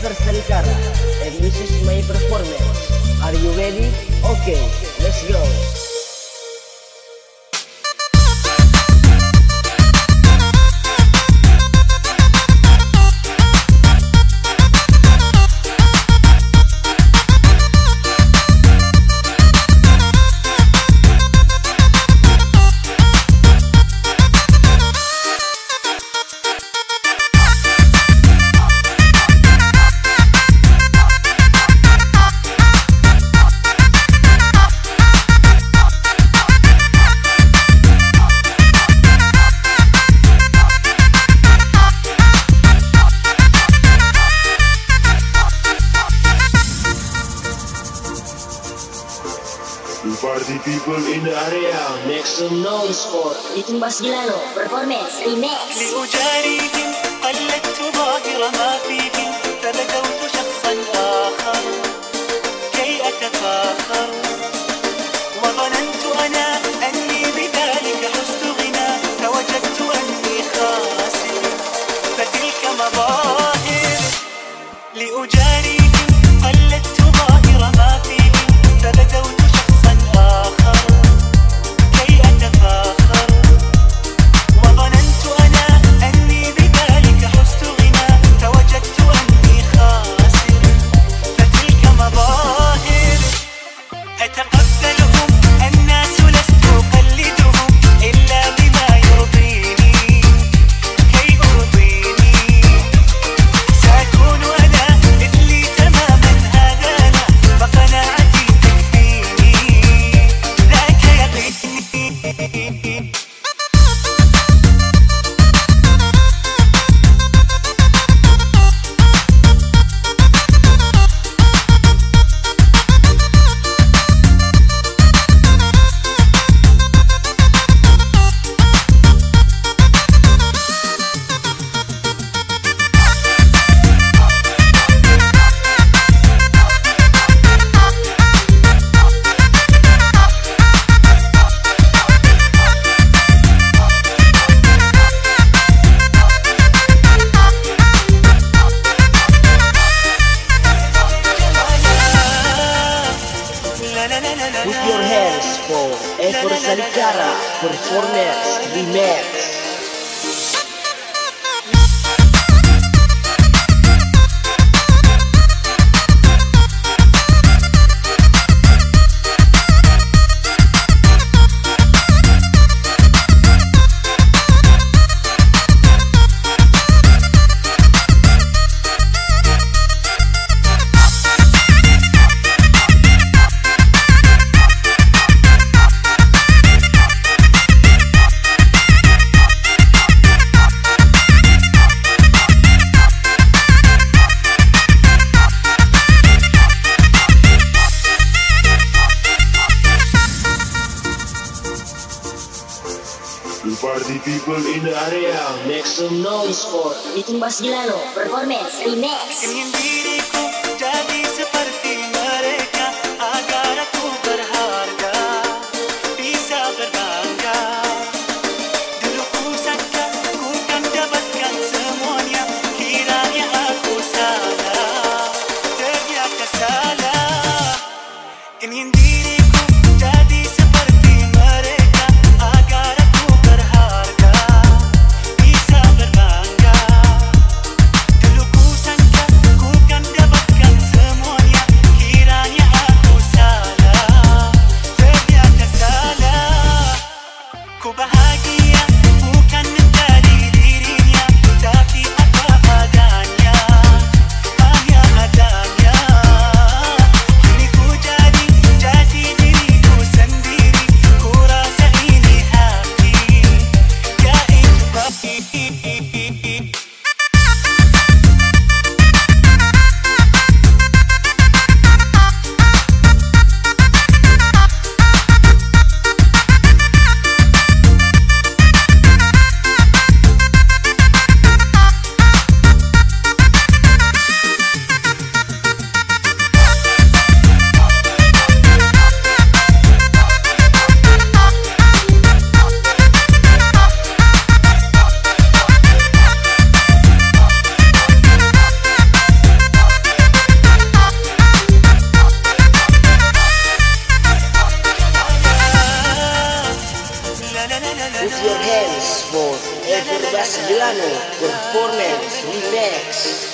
Sankara and this is my performance. Are you ready? Okay, let's go. Party people in the area, make some noise for Bikin Bas Gilano Performance Remix لأجاريهم قلدت ظاهر ما فيهم فبدوت شخصا آخر كي أتفاخر Put your hands for Effor Sankara Performance Remix. Party people in the area, make some noise for Bikin Bas Gilano Performance Remix. Ingin diriku jadi seperti with your hands for Everlasting Villano Performance Remix.